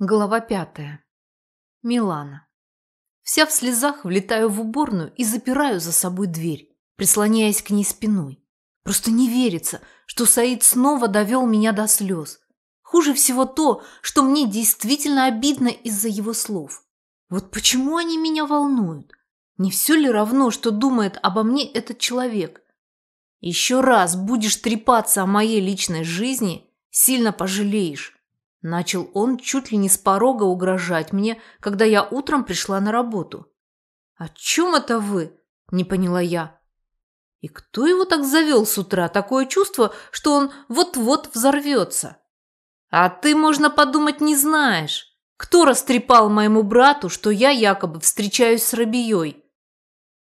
Глава пятая. Милана. Вся в слезах влетаю в уборную и запираю за собой дверь, прислоняясь к ней спиной. Просто не верится, что Саид снова довел меня до слез. Хуже всего то, что мне действительно обидно из-за его слов. Вот почему они меня волнуют? Не все ли равно, что думает обо мне этот человек? Еще раз будешь трепаться о моей личной жизни, сильно пожалеешь. Начал он чуть ли не с порога угрожать мне, когда я утром пришла на работу. «О чем это вы?» – не поняла я. И кто его так завел с утра? Такое чувство, что он вот-вот взорвется. А ты, можно подумать, не знаешь. Кто растрепал моему брату, что я якобы встречаюсь с Рабией?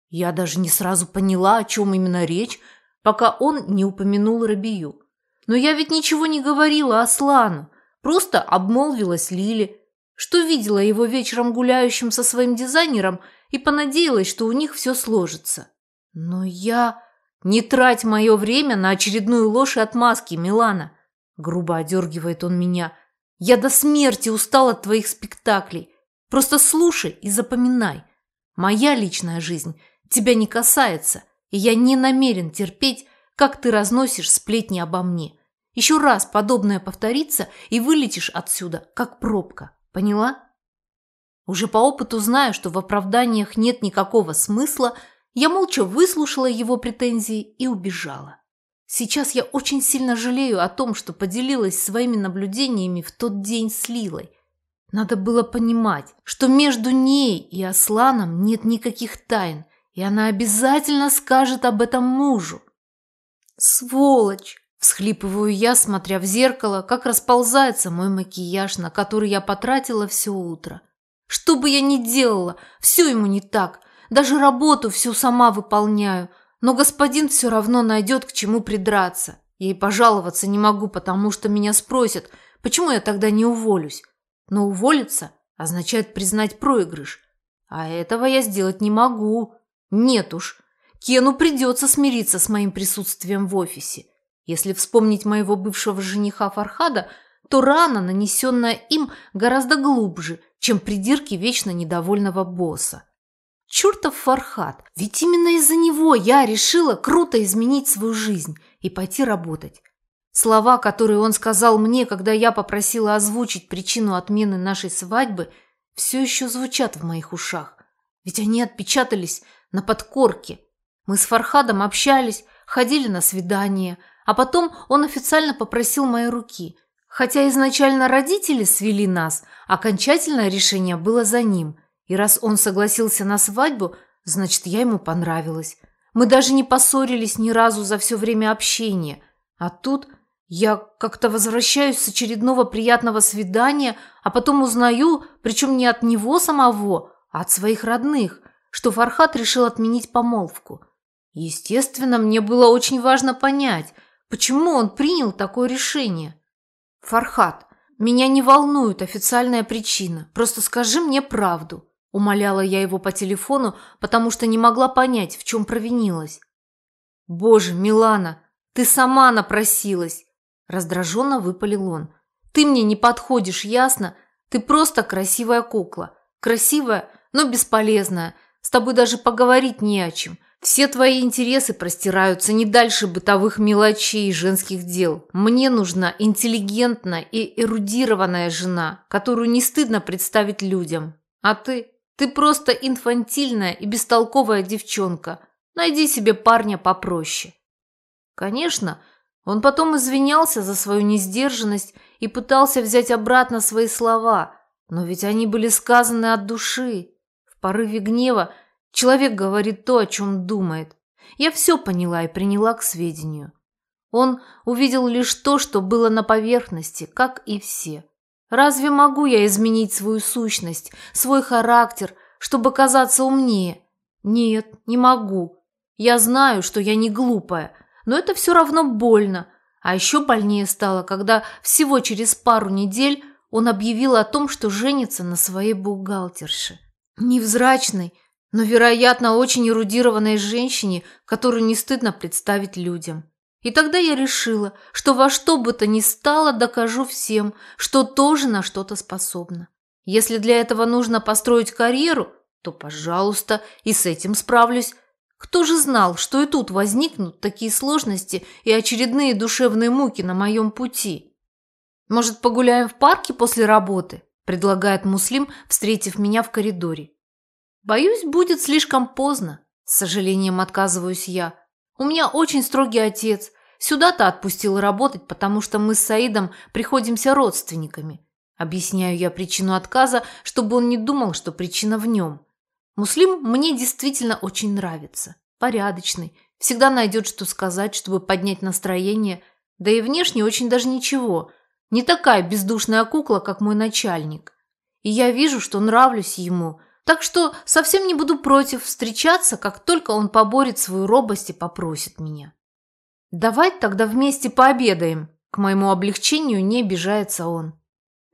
Я даже не сразу поняла, о чем именно речь, пока он не упомянул Рабию. Но я ведь ничего не говорила Аслану. Просто обмолвилась Лили, что видела его вечером гуляющим со своим дизайнером и понадеялась, что у них все сложится. Но я... Не трать мое время на очередную ложь и отмазки, Милана. Грубо одергивает он меня. Я до смерти устал от твоих спектаклей. Просто слушай и запоминай. Моя личная жизнь тебя не касается, и я не намерен терпеть, как ты разносишь сплетни обо мне. Еще раз подобное повторится, и вылетишь отсюда, как пробка. Поняла? Уже по опыту знаю, что в оправданиях нет никакого смысла, я молча выслушала его претензии и убежала. Сейчас я очень сильно жалею о том, что поделилась своими наблюдениями в тот день с Лилой. Надо было понимать, что между ней и Асланом нет никаких тайн, и она обязательно скажет об этом мужу. Сволочь! Всхлипываю я, смотря в зеркало, как расползается мой макияж, на который я потратила все утро. Что бы я ни делала, все ему не так. Даже работу всю сама выполняю. Но господин все равно найдет к чему придраться. Я и пожаловаться не могу, потому что меня спросят, почему я тогда не уволюсь. Но уволиться означает признать проигрыш. А этого я сделать не могу. Нет уж. Кену придется смириться с моим присутствием в офисе. Если вспомнить моего бывшего жениха Фархада, то рана, нанесенная им, гораздо глубже, чем придирки вечно недовольного босса. Чертов Фархад, ведь именно из-за него я решила круто изменить свою жизнь и пойти работать. Слова, которые он сказал мне, когда я попросила озвучить причину отмены нашей свадьбы, все еще звучат в моих ушах. Ведь они отпечатались на подкорке. Мы с Фархадом общались, ходили на свидания – а потом он официально попросил моей руки. Хотя изначально родители свели нас, окончательное решение было за ним. И раз он согласился на свадьбу, значит, я ему понравилась. Мы даже не поссорились ни разу за все время общения. А тут я как-то возвращаюсь с очередного приятного свидания, а потом узнаю, причем не от него самого, а от своих родных, что Фархат решил отменить помолвку. Естественно, мне было очень важно понять – Почему он принял такое решение? Фархат, меня не волнует официальная причина. Просто скажи мне правду. Умоляла я его по телефону, потому что не могла понять, в чем провинилась. Боже, Милана, ты сама напросилась. Раздраженно выпалил он. Ты мне не подходишь, ясно? Ты просто красивая кукла. Красивая, но бесполезная. С тобой даже поговорить не о чем. Все твои интересы простираются не дальше бытовых мелочей и женских дел. Мне нужна интеллигентная и эрудированная жена, которую не стыдно представить людям. А ты? Ты просто инфантильная и бестолковая девчонка. Найди себе парня попроще. Конечно, он потом извинялся за свою несдержанность и пытался взять обратно свои слова, но ведь они были сказаны от души. В порыве гнева Человек говорит то, о чем думает. Я все поняла и приняла к сведению. Он увидел лишь то, что было на поверхности, как и все. Разве могу я изменить свою сущность, свой характер, чтобы казаться умнее? Нет, не могу. Я знаю, что я не глупая, но это все равно больно. А еще больнее стало, когда всего через пару недель он объявил о том, что женится на своей бухгалтерше. Невзрачной, но, вероятно, очень эрудированной женщине, которую не стыдно представить людям. И тогда я решила, что во что бы то ни стало докажу всем, что тоже на что-то способна. Если для этого нужно построить карьеру, то, пожалуйста, и с этим справлюсь. Кто же знал, что и тут возникнут такие сложности и очередные душевные муки на моем пути? Может, погуляем в парке после работы? Предлагает Муслим, встретив меня в коридоре. Боюсь, будет слишком поздно. С сожалением отказываюсь я. У меня очень строгий отец. Сюда-то отпустил работать, потому что мы с Саидом приходимся родственниками. Объясняю я причину отказа, чтобы он не думал, что причина в нем. Муслим мне действительно очень нравится. Порядочный, всегда найдет, что сказать, чтобы поднять настроение, да и внешне очень даже ничего. Не такая бездушная кукла, как мой начальник. И я вижу, что нравлюсь ему, так что совсем не буду против встречаться, как только он поборет свою робость и попросит меня. «Давай тогда вместе пообедаем», к моему облегчению не обижается он.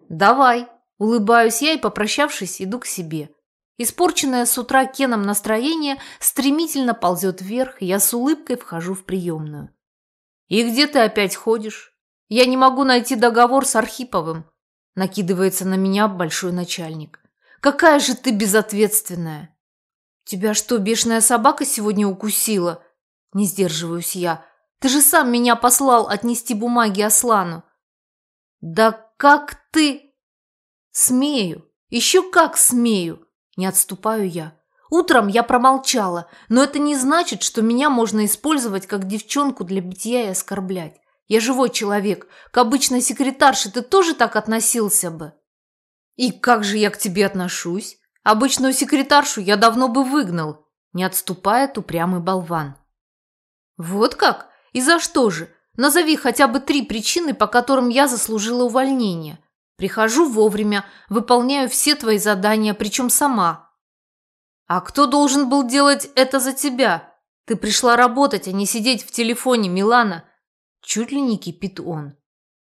«Давай», улыбаюсь я и, попрощавшись, иду к себе. Испорченное с утра Кеном настроение стремительно ползет вверх, и я с улыбкой вхожу в приемную. «И где ты опять ходишь? Я не могу найти договор с Архиповым», накидывается на меня большой начальник. «Какая же ты безответственная!» «Тебя что, бешеная собака сегодня укусила?» Не сдерживаюсь я. «Ты же сам меня послал отнести бумаги Аслану». «Да как ты...» «Смею, еще как смею!» Не отступаю я. Утром я промолчала, но это не значит, что меня можно использовать как девчонку для битья и оскорблять. Я живой человек. К обычной секретарше ты тоже так относился бы. И как же я к тебе отношусь? Обычную секретаршу я давно бы выгнал. Не отступает упрямый болван. Вот как? И за что же? Назови хотя бы три причины, по которым я заслужила увольнение. Прихожу вовремя, выполняю все твои задания, причем сама. А кто должен был делать это за тебя? Ты пришла работать, а не сидеть в телефоне, Милана. Чуть ли не кипит он.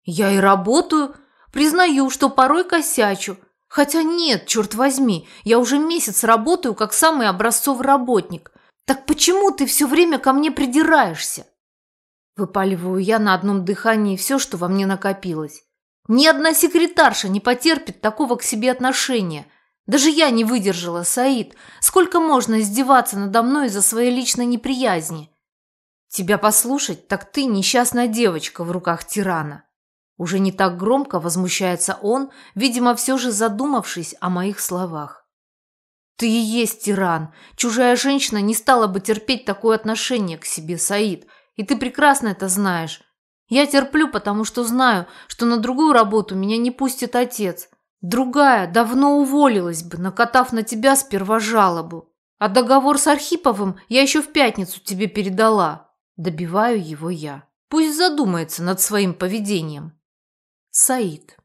Я и работаю. Признаю, что порой косячу. Хотя нет, черт возьми, я уже месяц работаю как самый образцовый работник. Так почему ты все время ко мне придираешься? Выпаливаю я на одном дыхании все, что во мне накопилось. Ни одна секретарша не потерпит такого к себе отношения. Даже я не выдержала, Саид. Сколько можно издеваться надо мной из-за своей личной неприязни? Тебя послушать, так ты несчастная девочка в руках тирана. Уже не так громко возмущается он, видимо, все же задумавшись о моих словах. Ты и есть тиран. Чужая женщина не стала бы терпеть такое отношение к себе, Саид. И ты прекрасно это знаешь. Я терплю, потому что знаю, что на другую работу меня не пустит отец. Другая давно уволилась бы, накатав на тебя сперва жалобу. А договор с Архиповым я еще в пятницу тебе передала. Добиваю его я. Пусть задумается над своим поведением. Саид.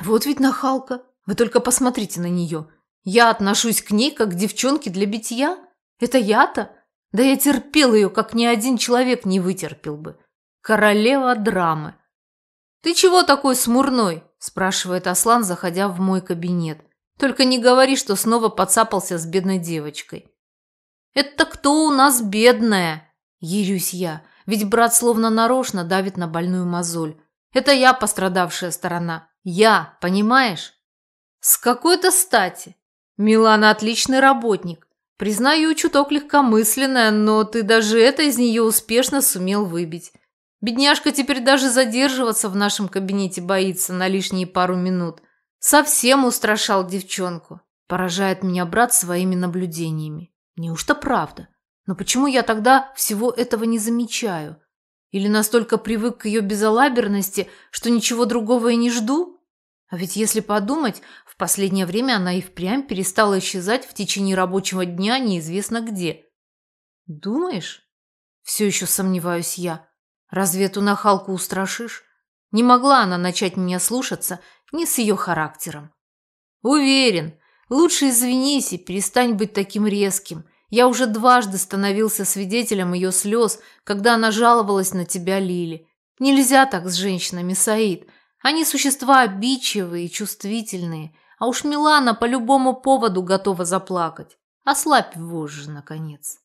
Вот ведь нахалка. Вы только посмотрите на нее. Я отношусь к ней как к девчонке для битья. Это я-то? Да я терпел ее, как ни один человек не вытерпел бы. Королева драмы. «Ты чего такой смурной?» – спрашивает Аслан, заходя в мой кабинет. «Только не говори, что снова подцапался с бедной девочкой». «Это кто у нас бедная?» – ерюсь я, ведь брат словно нарочно давит на больную мозоль. «Это я пострадавшая сторона. Я, понимаешь?» «С какой-то стати. Милана отличный работник. Признаю, чуток легкомысленная, но ты даже это из нее успешно сумел выбить. Бедняжка теперь даже задерживаться в нашем кабинете боится на лишние пару минут. Совсем устрашал девчонку. Поражает меня брат своими наблюдениями. Неужто правда? Но почему я тогда всего этого не замечаю? Или настолько привык к ее безалаберности, что ничего другого и не жду? А ведь если подумать, в последнее время она и впрямь перестала исчезать в течение рабочего дня неизвестно где. Думаешь? Все еще сомневаюсь я. Разве эту нахалку устрашишь? Не могла она начать меня слушаться ни с ее характером. Уверен, лучше извинись и перестань быть таким резким. Я уже дважды становился свидетелем ее слез, когда она жаловалась на тебя, Лили. Нельзя так с женщинами, Саид. Они существа обидчивые и чувствительные. А уж Милана по любому поводу готова заплакать. Ослабь вожжи, наконец.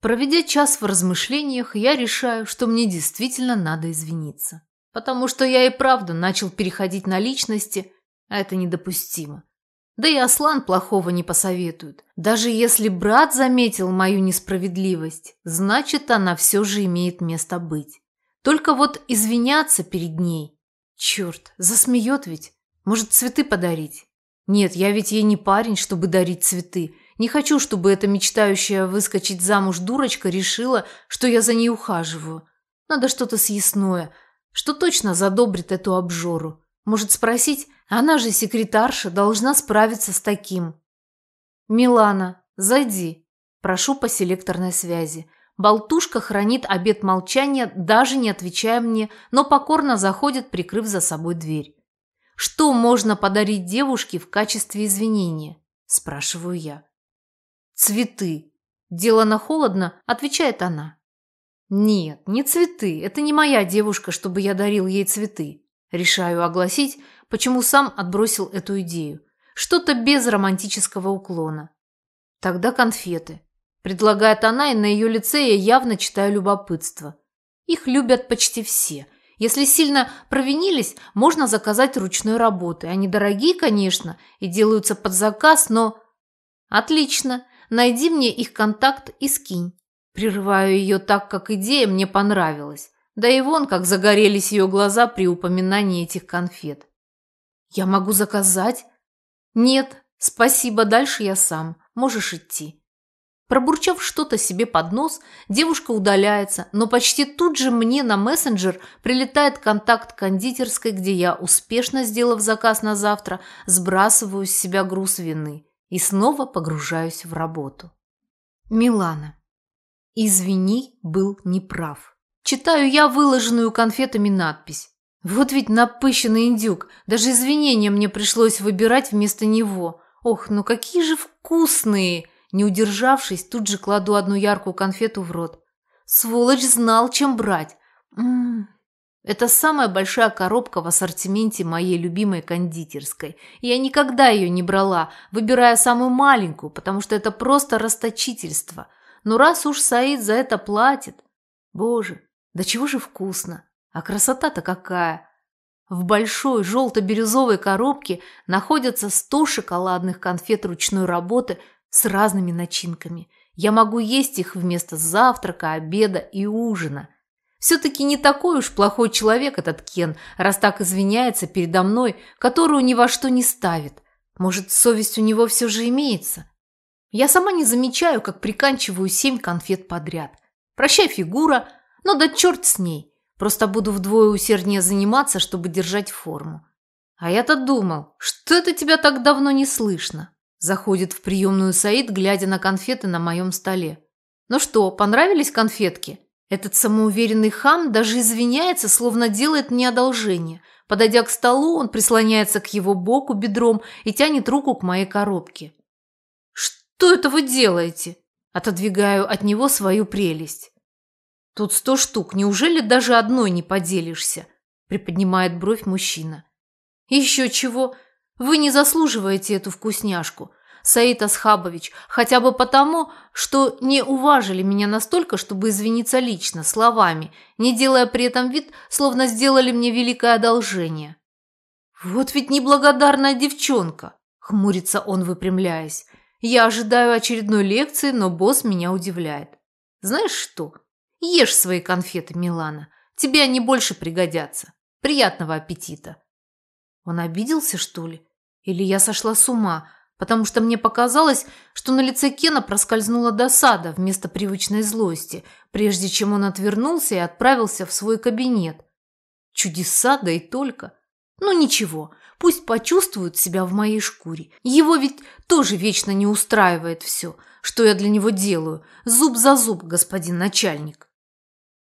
Проведя час в размышлениях, я решаю, что мне действительно надо извиниться. Потому что я и правда начал переходить на личности, а это недопустимо. Да и Аслан плохого не посоветует. Даже если брат заметил мою несправедливость, значит, она все же имеет место быть. Только вот извиняться перед ней. Черт, засмеет ведь. Может, цветы подарить? Нет, я ведь ей не парень, чтобы дарить цветы. Не хочу, чтобы эта мечтающая выскочить замуж дурочка решила, что я за ней ухаживаю. Надо что-то съестное, что точно задобрит эту обжору. Может спросить, она же секретарша, должна справиться с таким. «Милана, зайди», – прошу по селекторной связи. Болтушка хранит обет молчания, даже не отвечая мне, но покорно заходит, прикрыв за собой дверь. «Что можно подарить девушке в качестве извинения?» – спрашиваю я. «Цветы». «Делано холодно», – отвечает она. «Нет, не цветы. Это не моя девушка, чтобы я дарил ей цветы. Решаю огласить, почему сам отбросил эту идею. Что-то без романтического уклона. Тогда конфеты. Предлагает она, и на ее лице я явно читаю любопытство. Их любят почти все. Если сильно провинились, можно заказать ручной работы. Они дорогие, конечно, и делаются под заказ, но... Отлично. Найди мне их контакт и скинь. Прерываю ее так, как идея мне понравилась. Да и вон, как загорелись ее глаза при упоминании этих конфет. «Я могу заказать?» «Нет, спасибо, дальше я сам. Можешь идти». Пробурчав что-то себе под нос, девушка удаляется, но почти тут же мне на мессенджер прилетает контакт кондитерской, где я, успешно сделав заказ на завтра, сбрасываю с себя груз вины и снова погружаюсь в работу. Милана. Извини, был неправ. Читаю я выложенную конфетами надпись. Вот ведь напыщенный индюк. Даже извинения мне пришлось выбирать вместо него. Ох, ну какие же вкусные! Не удержавшись, тут же кладу одну яркую конфету в рот. Сволочь знал, чем брать. М -м -м. Это самая большая коробка в ассортименте моей любимой кондитерской. Я никогда ее не брала, выбирая самую маленькую, потому что это просто расточительство. Но раз уж Саид за это платит... Боже, да чего же вкусно! А красота-то какая! В большой желто-бирюзовой коробке находятся 100 шоколадных конфет ручной работы с разными начинками. Я могу есть их вместо завтрака, обеда и ужина. Все-таки не такой уж плохой человек этот Кен, раз так извиняется передо мной, которую ни во что не ставит. Может, совесть у него все же имеется? Я сама не замечаю, как приканчиваю семь конфет подряд. Прощай, фигура, но да черт с ней. Просто буду вдвое усерднее заниматься, чтобы держать форму. А я-то думал, что это тебя так давно не слышно. Заходит в приемную Саид, глядя на конфеты на моем столе. Ну что, понравились конфетки? Этот самоуверенный хам даже извиняется, словно делает мне одолжение. Подойдя к столу, он прислоняется к его боку бедром и тянет руку к моей коробке. «Что это вы делаете?» Отодвигаю от него свою прелесть. Тут сто штук, неужели даже одной не поделишься? Приподнимает бровь мужчина. Еще чего? Вы не заслуживаете эту вкусняшку, Саид Асхабович, хотя бы потому, что не уважили меня настолько, чтобы извиниться лично, словами, не делая при этом вид, словно сделали мне великое одолжение. Вот ведь неблагодарная девчонка, хмурится он, выпрямляясь. Я ожидаю очередной лекции, но босс меня удивляет. Знаешь что? Ешь свои конфеты, Милана. Тебе они больше пригодятся. Приятного аппетита. Он обиделся, что ли? Или я сошла с ума, потому что мне показалось, что на лице Кена проскользнула досада вместо привычной злости, прежде чем он отвернулся и отправился в свой кабинет. Чудеса, да и только. Ну ничего, пусть почувствует себя в моей шкуре. Его ведь тоже вечно не устраивает все, что я для него делаю. Зуб за зуб, господин начальник.